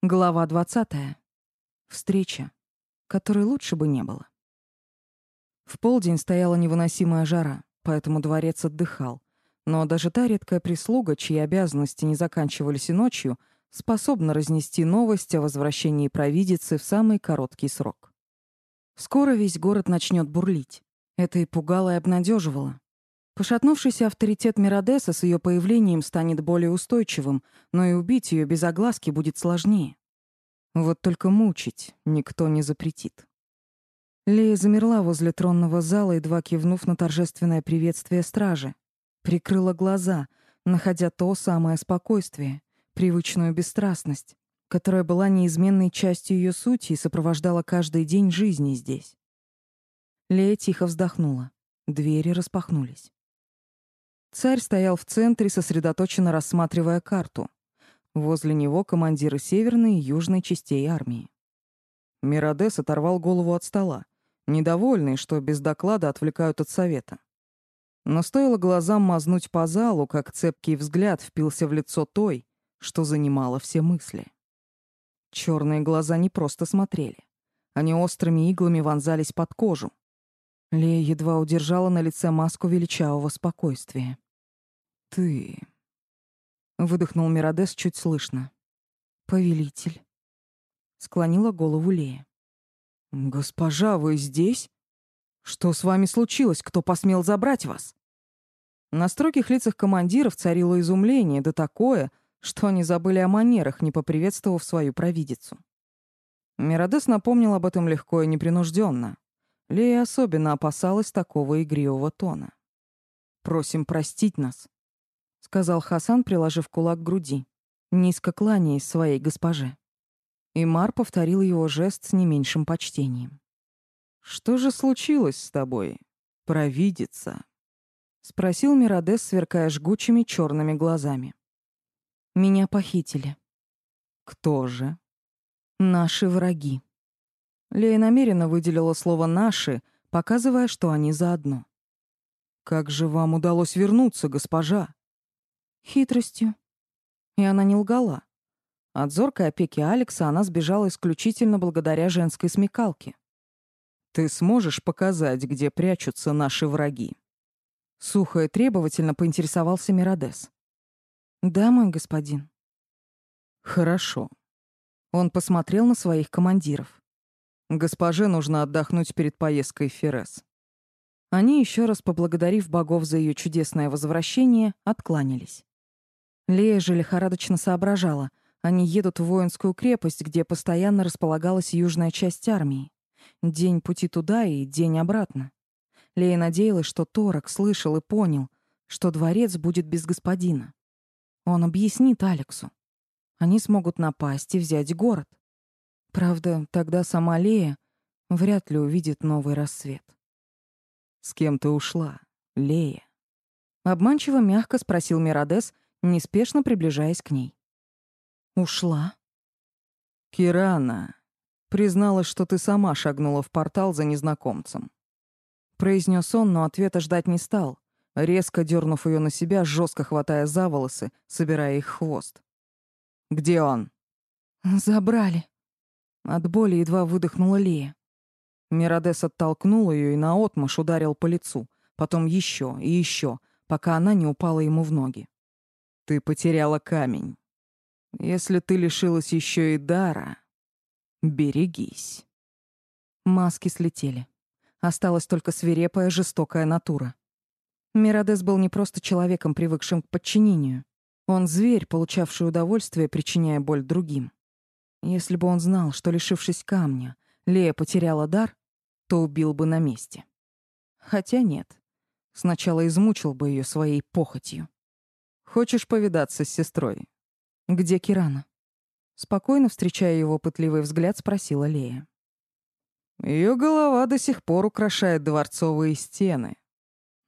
Глава 20. Встреча, которой лучше бы не было. В полдень стояла невыносимая жара, поэтому дворец отдыхал. Но даже та редкая прислуга, чьи обязанности не заканчивались и ночью, способна разнести новость о возвращении провидицы в самый короткий срок. Скоро весь город начнет бурлить. Это и пугало, и обнадеживало. Пошатнувшийся авторитет Миродеса с ее появлением станет более устойчивым, но и убить ее без огласки будет сложнее. Вот только мучить никто не запретит. Лея замерла возле тронного зала, едва кивнув на торжественное приветствие стражи. Прикрыла глаза, находя то самое спокойствие, привычную бесстрастность, которая была неизменной частью ее сути и сопровождала каждый день жизни здесь. Лея тихо вздохнула. Двери распахнулись. Царь стоял в центре, сосредоточенно рассматривая карту. Возле него командиры северной и южной частей армии. Миродес оторвал голову от стола, недовольный, что без доклада отвлекают от совета. Но стоило глазам мазнуть по залу, как цепкий взгляд впился в лицо той, что занимало все мысли. Черные глаза не просто смотрели. Они острыми иглами вонзались под кожу, Лея едва удержала на лице маску величавого спокойствия. «Ты...» — выдохнул Миродес чуть слышно. «Повелитель». Склонила голову Лея. «Госпожа, вы здесь? Что с вами случилось? Кто посмел забрать вас?» На строгих лицах командиров царило изумление, да такое, что они забыли о манерах, не поприветствовав свою провидицу. Миродес напомнил об этом легко и непринужденно. Лея особенно опасалась такого игривого тона. «Просим простить нас», — сказал Хасан, приложив кулак к груди, низко кланяясь своей госпоже. И Мар повторил его жест с не меньшим почтением. «Что же случилось с тобой, провидица?» — спросил Миродес, сверкая жгучими черными глазами. «Меня похитили». «Кто же?» «Наши враги». Лея намеренно выделила слово «наши», показывая, что они заодно. «Как же вам удалось вернуться, госпожа?» «Хитростью». И она не лгала. От зоркой опеки Алекса она сбежала исключительно благодаря женской смекалке. «Ты сможешь показать, где прячутся наши враги?» Сухо и требовательно поинтересовался Миродес. «Да, мой господин». «Хорошо». Он посмотрел на своих командиров. Госпоже нужно отдохнуть перед поездкой в Ферес. Они, еще раз поблагодарив богов за ее чудесное возвращение, откланялись. Лея же лихорадочно соображала. Они едут в воинскую крепость, где постоянно располагалась южная часть армии. День пути туда и день обратно. Лея надеялась, что Торок слышал и понял, что дворец будет без господина. Он объяснит Алексу. Они смогут напасть и взять город. Правда, тогда сама Лея вряд ли увидит новый рассвет. «С кем ты ушла, Лея?» Обманчиво мягко спросил Миродес, неспешно приближаясь к ней. «Ушла?» «Кирана призналась, что ты сама шагнула в портал за незнакомцем». Произнес он, но ответа ждать не стал, резко дернув ее на себя, жестко хватая за волосы, собирая их хвост. «Где он?» «Забрали», от боли едва выдохнула Лея. Миродес оттолкнул ее и наотмашь ударил по лицу, потом еще и еще, пока она не упала ему в ноги. «Ты потеряла камень. Если ты лишилась еще и дара, берегись». Маски слетели. Осталась только свирепая, жестокая натура. Миродес был не просто человеком, привыкшим к подчинению. Он зверь, получавший удовольствие, причиняя боль другим. Если бы он знал, что, лишившись камня, Лея потеряла дар, то убил бы на месте. Хотя нет. Сначала измучил бы ее своей похотью. «Хочешь повидаться с сестрой? Где Кирана?» Спокойно встречая его пытливый взгляд, спросила Лея. Ее голова до сих пор украшает дворцовые стены.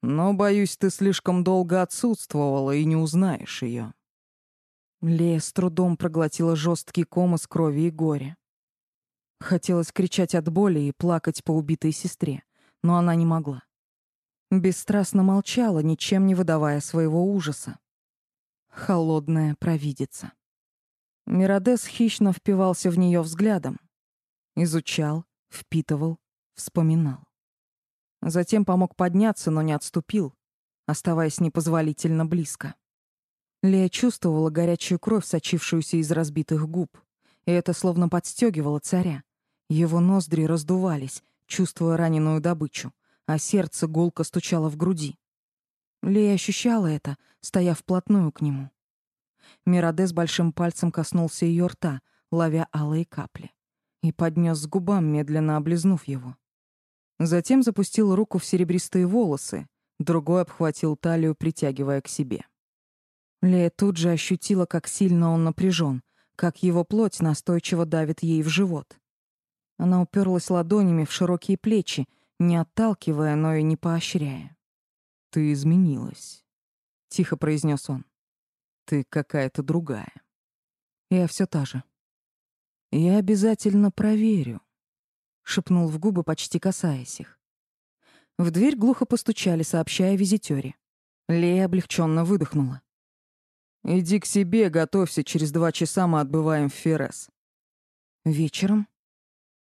Но, боюсь, ты слишком долго отсутствовала и не узнаешь ее. Лея с трудом проглотила жесткий ком из крови и горя. Хотелось кричать от боли и плакать по убитой сестре, но она не могла. Бесстрастно молчала, ничем не выдавая своего ужаса. Холодная провидица. Миродес хищно впивался в нее взглядом. Изучал, впитывал, вспоминал. Затем помог подняться, но не отступил, оставаясь непозволительно близко. Лея чувствовала горячую кровь, сочившуюся из разбитых губ, и это словно подстегивало царя. Его ноздри раздувались, чувствуя раненую добычу, а сердце гулко стучало в груди. Лея ощущала это, стоя вплотную к нему. Миродес большим пальцем коснулся ее рта, ловя алые капли, и поднес к губам, медленно облизнув его. Затем запустил руку в серебристые волосы, другой обхватил талию, притягивая к себе. Лея тут же ощутила, как сильно он напряжен, как его плоть настойчиво давит ей в живот. Она уперлась ладонями в широкие плечи, не отталкивая, но и не поощряя. «Ты изменилась», — тихо произнес он. «Ты какая-то другая». «Я все та же». «Я обязательно проверю», шепнул в губы, почти касаясь их. В дверь глухо постучали, сообщая визитёре. Лея облегченно выдохнула. «Иди к себе, готовься, через два часа мы отбываем в Феррес». «Вечером?»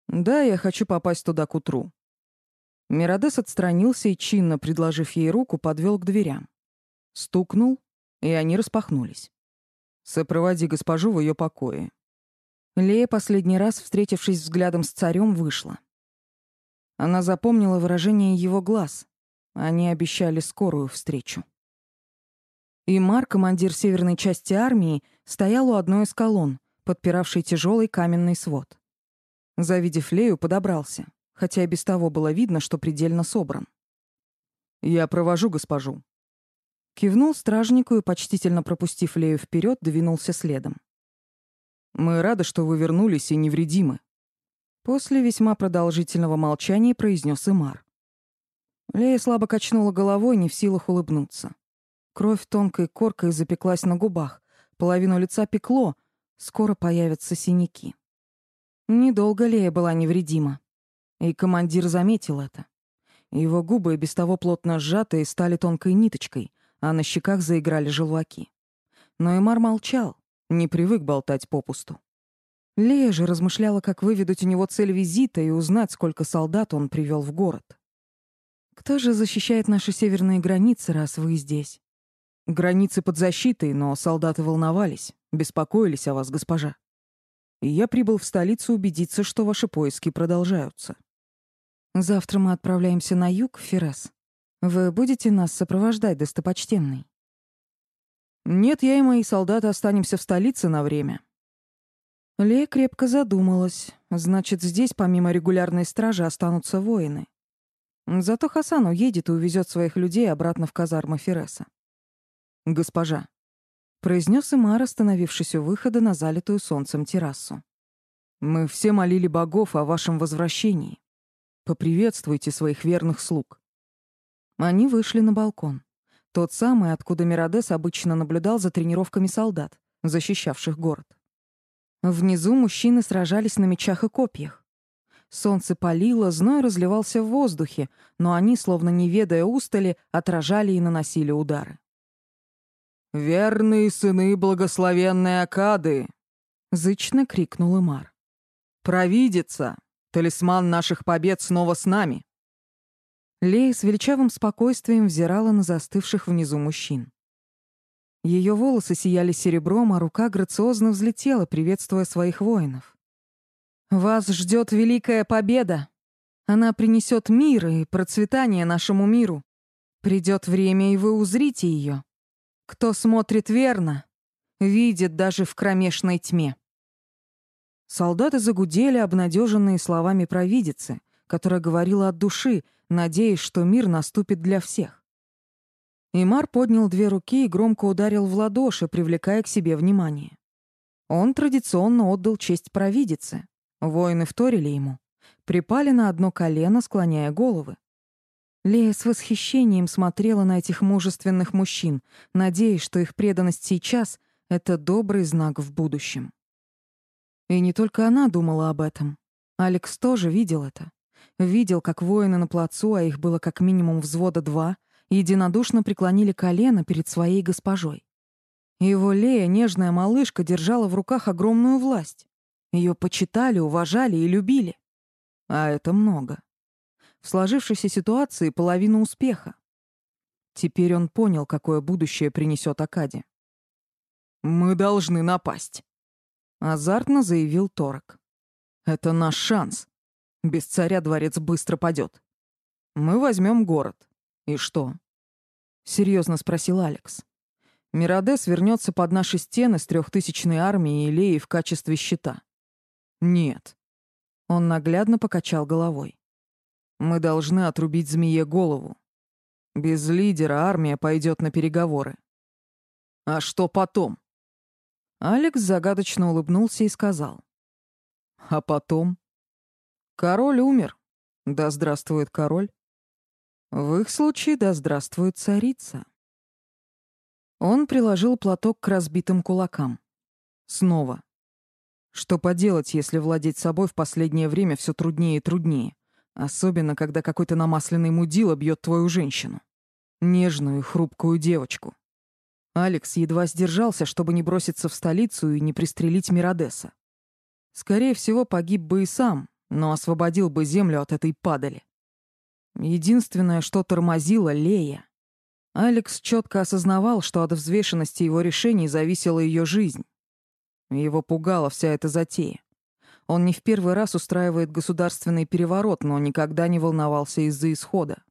«Да, я хочу попасть туда к утру». Миродес отстранился и, чинно предложив ей руку, подвел к дверям. Стукнул, и они распахнулись. «Сопроводи госпожу в ее покое. Лея последний раз, встретившись взглядом с царем, вышла. Она запомнила выражение его глаз. Они обещали скорую встречу. И Мар, командир северной части армии, стоял у одной из колонн, подпиравшей тяжелый каменный свод. Завидев Лею, подобрался, хотя и без того было видно, что предельно собран. «Я провожу госпожу». Кивнул стражнику и, почтительно пропустив Лею вперед, двинулся следом. Мы рады, что вы вернулись и невредимы. После весьма продолжительного молчания произнес Имар. Лея слабо качнула головой, не в силах улыбнуться. Кровь тонкой коркой запеклась на губах, половину лица пекло, скоро появятся синяки. Недолго Лея была невредима, и командир заметил это. Его губы, без того плотно сжатые, стали тонкой ниточкой, а на щеках заиграли желваки. Но Имар молчал, не привык болтать попусту. Лея же размышляла, как выведать у него цель визита и узнать, сколько солдат он привел в город. «Кто же защищает наши северные границы, раз вы здесь?» «Границы под защитой, но солдаты волновались, беспокоились о вас, госпожа. И я прибыл в столицу убедиться, что ваши поиски продолжаются». «Завтра мы отправляемся на юг, Феррес. Вы будете нас сопровождать, достопочтенный?» Нет, я и мои солдаты останемся в столице на время. Лея крепко задумалась. Значит, здесь помимо регулярной стражи останутся воины. Зато Хасан уедет и увезет своих людей обратно в казармы Фереса. «Госпожа», — произнес Имар, остановившись у выхода на залитую солнцем террасу. «Мы все молили богов о вашем возвращении. Поприветствуйте своих верных слуг». Они вышли на балкон. Тот самый, откуда Миродес обычно наблюдал за тренировками солдат, защищавших город. Внизу мужчины сражались на мечах и копьях. Солнце палило, зной разливался в воздухе, но они, словно не ведая устали, отражали и наносили удары. «Верные сыны благословенной Акады!» — зычно крикнул Имар. «Провидица! Талисман наших побед снова с нами!» Лея с величавым спокойствием взирала на застывших внизу мужчин. Ее волосы сияли серебром, а рука грациозно взлетела, приветствуя своих воинов. «Вас ждет великая победа! Она принесет мир и процветание нашему миру. Придет время, и вы узрите ее. Кто смотрит верно, видит даже в кромешной тьме». Солдаты загудели, обнадеженные словами провидицы, которая говорила от души, надеясь, что мир наступит для всех. Имар поднял две руки и громко ударил в ладоши, привлекая к себе внимание. Он традиционно отдал честь провидице. Воины вторили ему. Припали на одно колено, склоняя головы. Лея с восхищением смотрела на этих мужественных мужчин, надеясь, что их преданность сейчас — это добрый знак в будущем. И не только она думала об этом. Алекс тоже видел это. Видел, как воины на плацу, а их было как минимум взвода два, единодушно преклонили колено перед своей госпожой. Его Лея, нежная малышка, держала в руках огромную власть. Ее почитали, уважали и любили. А это много. В сложившейся ситуации половина успеха. Теперь он понял, какое будущее принесет Акаде. «Мы должны напасть», — азартно заявил Торок. «Это наш шанс. Без царя дворец быстро падет. Мы возьмем город. И что?» — серьезно спросил Алекс. «Миродес вернется под наши стены с трехтысячной армией Илеи в качестве щита». «Нет». Он наглядно покачал головой. «Мы должны отрубить змее голову. Без лидера армия пойдет на переговоры. А что потом? Алекс загадочно улыбнулся и сказал. А потом? Король умер. Да здравствует король. В их случае да здравствует царица. Он приложил платок к разбитым кулакам. Снова. Что поделать, если владеть собой в последнее время все труднее и труднее? Особенно, когда какой-то намасленный мудила бьет твою женщину. Нежную, хрупкую девочку. Алекс едва сдержался, чтобы не броситься в столицу и не пристрелить Миродеса. Скорее всего, погиб бы и сам, но освободил бы землю от этой падали. Единственное, что тормозило — Лея. Алекс четко осознавал, что от взвешенности его решений зависела ее жизнь. Его пугала вся эта затея. Он не в первый раз устраивает государственный переворот, но никогда не волновался из-за исхода.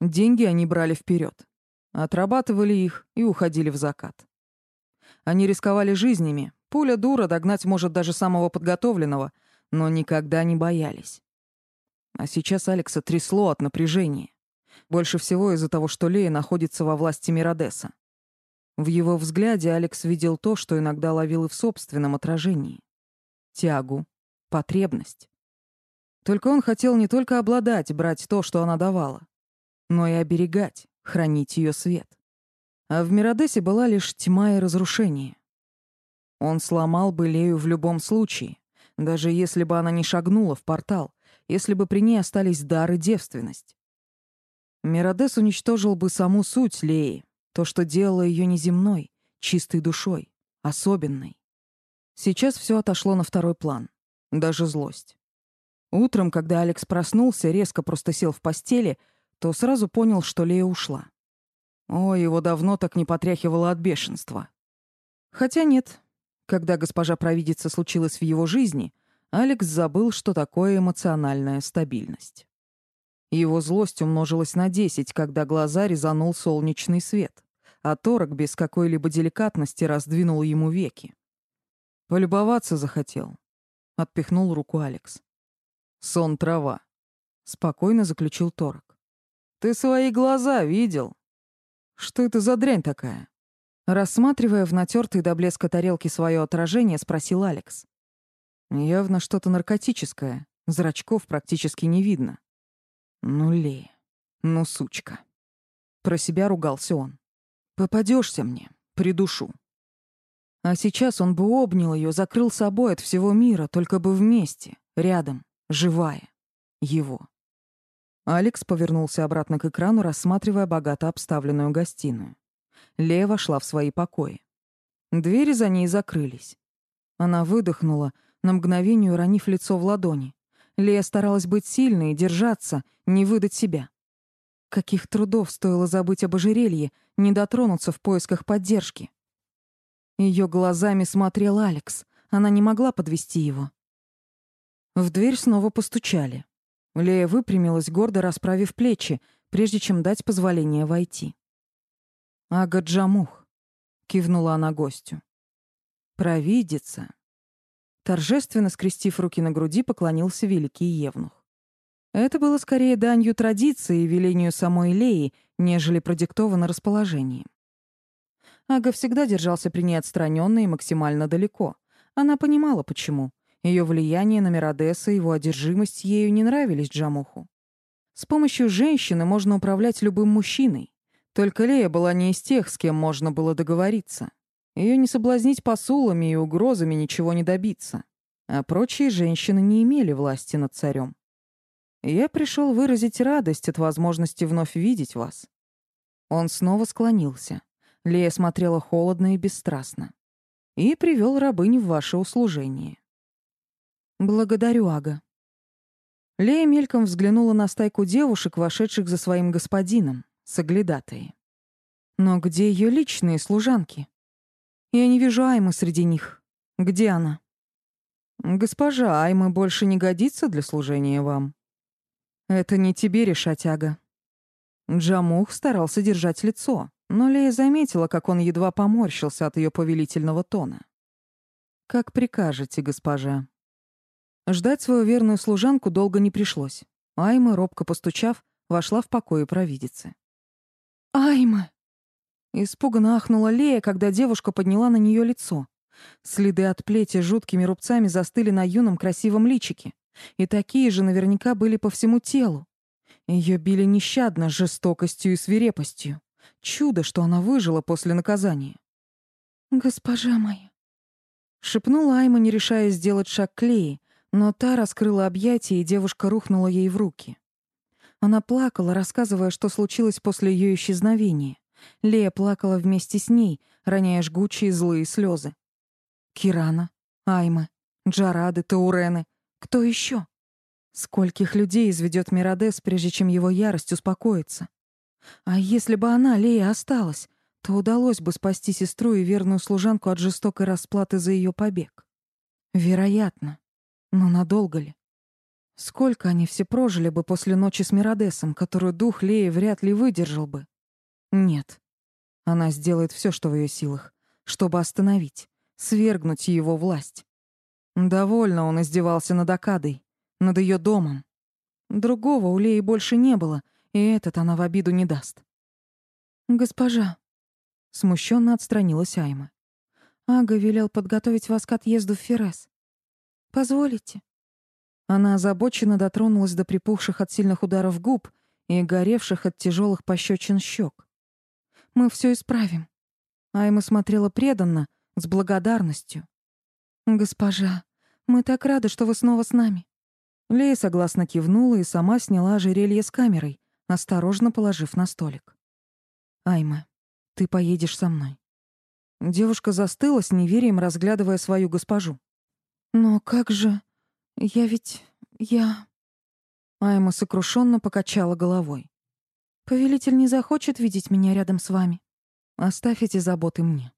Деньги они брали вперед, отрабатывали их и уходили в закат. Они рисковали жизнями. Пуля дура догнать может даже самого подготовленного, но никогда не боялись. А сейчас Алекса трясло от напряжения. Больше всего из-за того, что Лея находится во власти Миродеса. В его взгляде Алекс видел то, что иногда ловил и в собственном отражении тягу, потребность. Только он хотел не только обладать, брать то, что она давала, но и оберегать, хранить ее свет. А в Миродесе была лишь тьма и разрушение. Он сломал бы Лею в любом случае, даже если бы она не шагнула в портал, если бы при ней остались дар и девственность. Миродес уничтожил бы саму суть Леи, то, что делало ее неземной, чистой душой, особенной. Сейчас все отошло на второй план. Даже злость. Утром, когда Алекс проснулся, резко просто сел в постели, то сразу понял, что Лея ушла. О, его давно так не потряхивало от бешенства. Хотя нет. Когда госпожа провидица случилась в его жизни, Алекс забыл, что такое эмоциональная стабильность. Его злость умножилась на десять, когда глаза резанул солнечный свет, а торок без какой-либо деликатности раздвинул ему веки. Полюбоваться захотел. Отпихнул руку Алекс. Сон трава. Спокойно заключил Торок. Ты свои глаза видел? Что это за дрянь такая? Рассматривая в натертой до блеска тарелки свое отражение, спросил Алекс. Явно что-то наркотическое. Зрачков практически не видно. Ну, Ле, ну, сучка. Про себя ругался он. Попадешься мне, придушу. А сейчас он бы обнял ее, закрыл собой от всего мира, только бы вместе, рядом, живая. Его. Алекс повернулся обратно к экрану, рассматривая богато обставленную гостиную. Лея вошла в свои покои. Двери за ней закрылись. Она выдохнула, на мгновение уронив лицо в ладони. Лея старалась быть сильной, держаться, не выдать себя. Каких трудов стоило забыть об ожерелье, не дотронуться в поисках поддержки. Ее глазами смотрел Алекс. Она не могла подвести его. В дверь снова постучали. Лея выпрямилась, гордо расправив плечи, прежде чем дать позволение войти. «Ага Джамух», — кивнула она гостю. «Провидица». Торжественно скрестив руки на груди, поклонился великий Евнух. Это было скорее данью традиции и велению самой Леи, нежели продиктовано расположением. Ага всегда держался при ней отстраненно и максимально далеко. Она понимала, почему. Ее влияние на Миродеса и его одержимость ею не нравились Джамуху. С помощью женщины можно управлять любым мужчиной. Только Лея была не из тех, с кем можно было договориться. Ее не соблазнить посулами и угрозами ничего не добиться. А прочие женщины не имели власти над царем. Я пришел выразить радость от возможности вновь видеть вас. Он снова склонился. Лея смотрела холодно и бесстрастно. И привел рабыню в ваше услужение. Благодарю, Ага. Лея мельком взглянула на стайку девушек, вошедших за своим господином, соглядатые. Но где ее личные служанки? Я не вижу Аймы среди них. Где она? Госпожа Аймы больше не годится для служения вам. Это не тебе решать, Ага. Джамух старался держать лицо, но Лея заметила, как он едва поморщился от ее повелительного тона. «Как прикажете, госпожа». Ждать свою верную служанку долго не пришлось. Айма, робко постучав, вошла в покои провидицы. «Айма!» Испуганно ахнула Лея, когда девушка подняла на нее лицо. Следы от плети жуткими рубцами застыли на юном красивом личике. И такие же наверняка были по всему телу. Ее били нещадно, жестокостью и свирепостью. Чудо, что она выжила после наказания. «Госпожа моя!» Шепнула Айма, не решая сделать шаг к Лее, но та раскрыла объятия, и девушка рухнула ей в руки. Она плакала, рассказывая, что случилось после ее исчезновения. Лея плакала вместе с ней, роняя жгучие злые слезы. Кирана, Айма, Джарады, Таурены. Кто еще? Скольких людей изведет Миродес, прежде чем его ярость успокоится? А если бы она, Лея, осталась, то удалось бы спасти сестру и верную служанку от жестокой расплаты за ее побег. Вероятно. Но надолго ли? Сколько они все прожили бы после ночи с Миродесом, которую дух Леи вряд ли выдержал бы? Нет. Она сделает все, что в ее силах, чтобы остановить, свергнуть его власть. Довольно он издевался над Акадой, над ее домом. Другого у Леи больше не было, и этот она в обиду не даст. «Госпожа», — смущенно отстранилась Айма, — «Ага велел подготовить вас к отъезду в Ферес. Позволите?» Она озабоченно дотронулась до припухших от сильных ударов губ и горевших от тяжелых пощечин щек. Мы все исправим. Айма смотрела преданно, с благодарностью. Госпожа, мы так рады, что вы снова с нами. Лея согласно кивнула и сама сняла ожерелье с камерой, осторожно положив на столик. Айма, ты поедешь со мной. Девушка застыла с неверием, разглядывая свою госпожу. Но как же? Я ведь... я... Айма сокрушенно покачала головой. Повелитель не захочет видеть меня рядом с вами. Оставь эти заботы мне.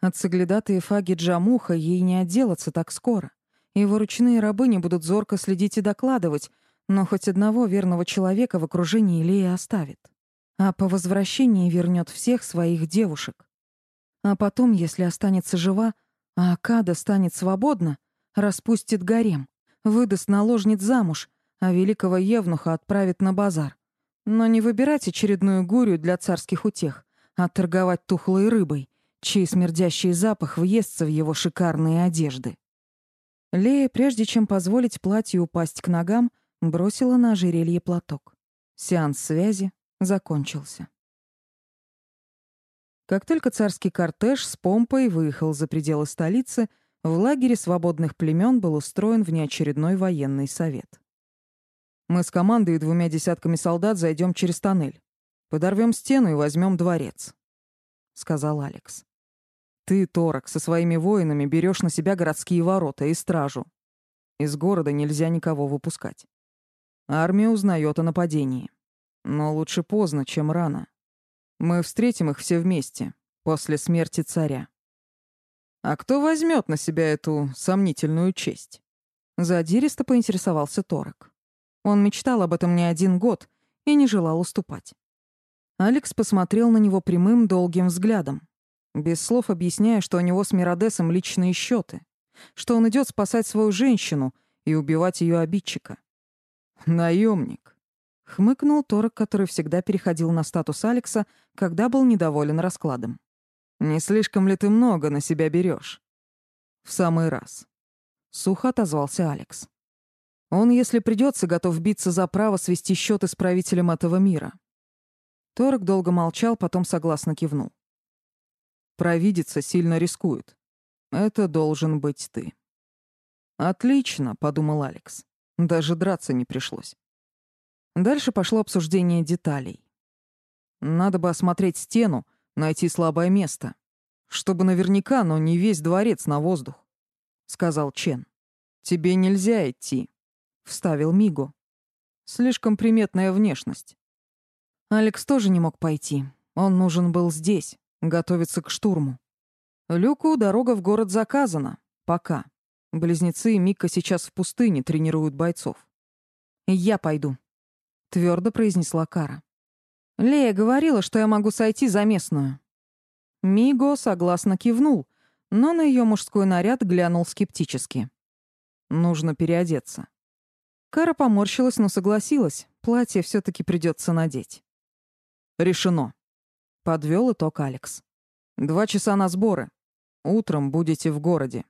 От соглядатые фаги Джамуха ей не отделаться так скоро. Его ручные рабы не будут зорко следить и докладывать, но хоть одного верного человека в окружении Лея оставит. А по возвращении вернет всех своих девушек. А потом, если останется жива, а Акада станет свободна, распустит гарем, выдаст наложниц замуж, а великого евнуха отправит на базар. Но не выбирать очередную гурю для царских утех, а торговать тухлой рыбой, чей смердящий запах въестся в его шикарные одежды. Лея, прежде чем позволить платью упасть к ногам, бросила на ожерелье платок. Сеанс связи закончился. Как только царский кортеж с помпой выехал за пределы столицы, в лагере свободных племен был устроен внеочередной военный совет. Мы с командой и двумя десятками солдат зайдем через тоннель. Подорвем стену и возьмем дворец», — сказал Алекс. «Ты, Торок, со своими воинами берешь на себя городские ворота и стражу. Из города нельзя никого выпускать. Армия узнает о нападении. Но лучше поздно, чем рано. Мы встретим их все вместе, после смерти царя. А кто возьмет на себя эту сомнительную честь?» Задиристо поинтересовался Торок. Он мечтал об этом не один год и не желал уступать. Алекс посмотрел на него прямым, долгим взглядом, без слов объясняя, что у него с Миродесом личные счеты, что он идет спасать свою женщину и убивать ее обидчика. Наемник. Хмыкнул Торок, который всегда переходил на статус Алекса, когда был недоволен раскладом. «Не слишком ли ты много на себя берешь? «В самый раз». Сухо отозвался Алекс. Он, если придется, готов биться за право свести счеты с правителем этого мира. Торг долго молчал, потом согласно кивнул. Провидица сильно рискует. Это должен быть ты. Отлично, подумал Алекс. Даже драться не пришлось. Дальше пошло обсуждение деталей. Надо бы осмотреть стену, найти слабое место. Чтобы наверняка, но не весь дворец на воздух», — сказал Чен. «Тебе нельзя идти», — вставил Мигу. «Слишком приметная внешность». Алекс тоже не мог пойти. Он нужен был здесь, готовиться к штурму. Люку дорога в город заказана. Пока. Близнецы и Мика сейчас в пустыне тренируют бойцов. «Я пойду», — твердо произнесла Кара. «Лея говорила, что я могу сойти за местную». Миго согласно кивнул, но на ее мужской наряд глянул скептически. «Нужно переодеться». Кара поморщилась, но согласилась. Платье все таки придется надеть. «Решено», — подвел итог Алекс. «Два часа на сборы. Утром будете в городе».